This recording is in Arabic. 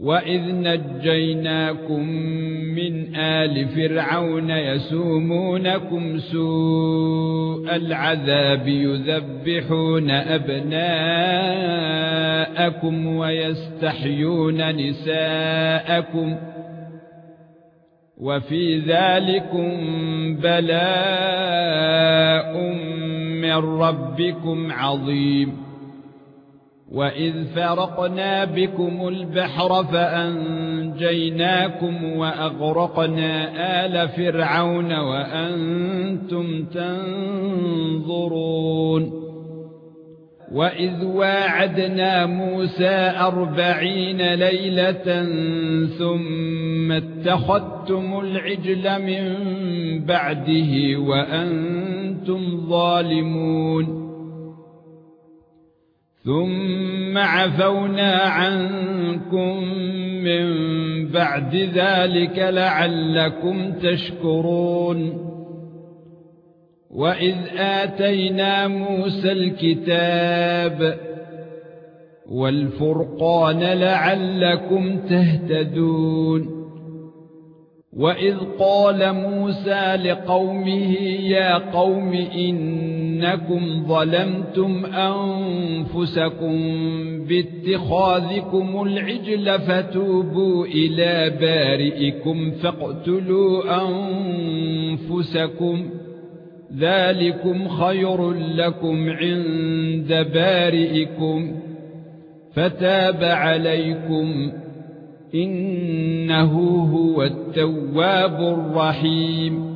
واذ نجيناكم من آل فرعون يسومونكم سوء العذاب يذبحون ابناءكم ويستحيون نساءكم وفي ذلكم بلاء من ربكم عظيم واذ فرقنا بكم البحر فانجيناكم واغرقنا آل فرعون وأنتم تنظرون واذ واعدنا موسى أربعين ليله ثم اتخذتم العجل من بعده وأنتم ظالمون ثُمَّ عَفَوْنَا عَنكُم مِّن بَعْدِ ذَلِكَ لَعَلَّكُمْ تَشْكُرُونَ. وَإِذْ آتَيْنَا مُوسَى الْكِتَابَ وَالْفُرْقَانَ لَعَلَّكُمْ تَهْتَدُونَ. وَإِذْ قَالَ مُوسَى لِقَوْمِهِ يَا قَوْمِ إِنَّكُمْ ظَلَمْتُمْ أَنفُسَكُمْ بِاتِّخَاذِكُمُ الْعِجْلَ فَتُوبُوا إِلَى بَارِئِكُمْ فَاقْتُلُوا أَنفُسَكُمْ ذَلِكُمْ خَيْرٌ لَكُمْ عِندَ بَارِئِكُمْ فَتَابَ عَلَيْكُمْ إنه هو التواب الرحيم